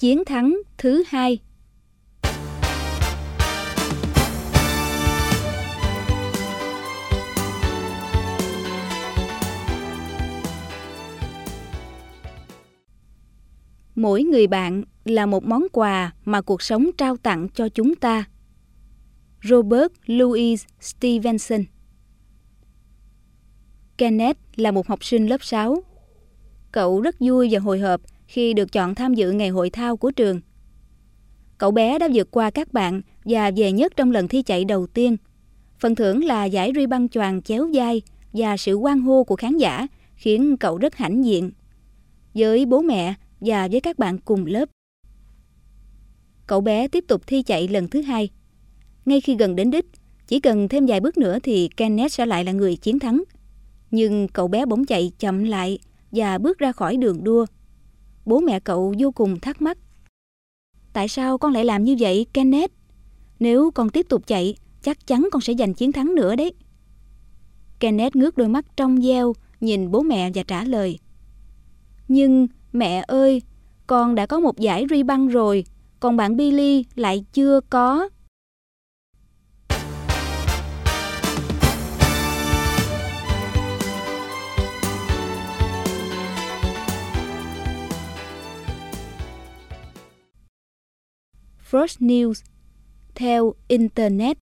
Chiến thắng thứ hai Mỗi người bạn là một món quà mà cuộc sống trao tặng cho chúng ta. Robert Louis Stevenson Kenneth là một học sinh lớp 6. Cậu rất vui và hồi hộp khi được chọn tham dự ngày hội thao của trường. Cậu bé đã vượt qua các bạn và về nhất trong lần thi chạy đầu tiên. Phần thưởng là giải ruy băng choàng chéo dai và sự quan hô của khán giả khiến cậu rất hãnh diện. Với bố mẹ và với các bạn cùng lớp. Cậu bé tiếp tục thi chạy lần thứ hai. Ngay khi gần đến đích, chỉ cần thêm vài bước nữa thì Kenneth sẽ lại là người chiến thắng. Nhưng cậu bé bỗng chạy chậm lại và bước ra khỏi đường đua. Bố mẹ cậu vô cùng thắc mắc. Tại sao con lại làm như vậy, Kenneth? Nếu con tiếp tục chạy, chắc chắn con sẽ giành chiến thắng nữa đấy. Kenneth ngước đôi mắt trong veo, nhìn bố mẹ và trả lời. Nhưng mẹ ơi, con đã có một giải ri băng rồi, còn bạn Billy lại chưa có. First News theo Internet.